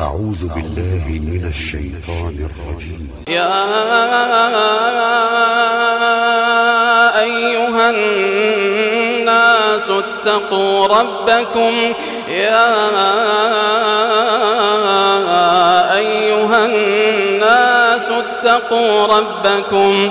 أعوذ بالله من الشيطان الرجيم. يا أيها الناس اتقوا ربكم. يا أيها الناس اتقوا ربكم.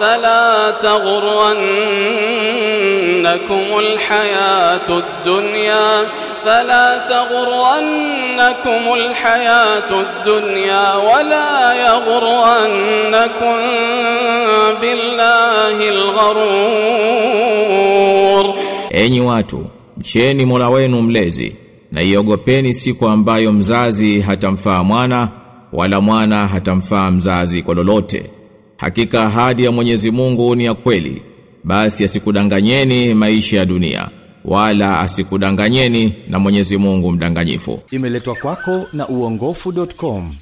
فلا تغرنكم الحياة الدنيا فلا تغرنكم الحياة الدنيا ولا يغرنكم بالله الغرور Enyi watu, mcheni Mola wenu mlezi na iogopeni siku ambayo mzazi hatamfaa mwana wala mwana hatamfaa mzazi kwa lolote. Hakika ahadi ya Mwenyezi Mungu ni ya kweli. Basi asikudanganyeni maisha ya dunia wala asikudanganyeni na Mwenyezi Mungu mdanganyifu. Imeletwa kwako na uongofu.com.